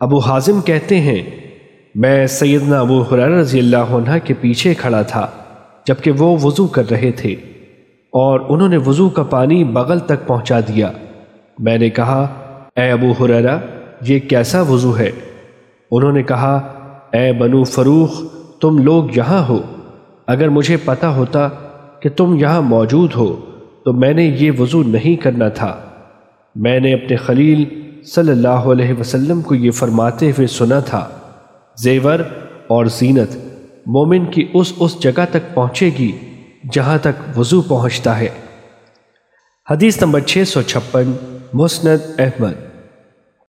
ابو حازم کہتے ہیں، میں سیدنا ابو حرار رضی اللہ عنہ کے پیچھے کھڑا تھا، جبکہ وہ وضو کر رہے تھے، اور انہوں نے وضو کا پانی بغل تک پہنچا دیا۔ میں نے کہا، اے ابو حریرہ یہ کیسا وضو ہے؟ انہوں نے کہا، اے بنو فروخ، تم لوگ یہاں ہو۔ اگر مجھے پتا ہوتا کہ تم یہاں موجود ہو، تو میں نے یہ وضو نہیں کرنا تھا۔ میں نے اپنے خلیل صلی اللہ علیہ وسلم کو یہ فرماتے ہوئے سنا تھا، زیور اور زینت مومن کی اس اس جگہ تک پہنچے گی جہاں تک وضو پہنچتا ہے۔ حدیث نمبر 656 مسند احمد۔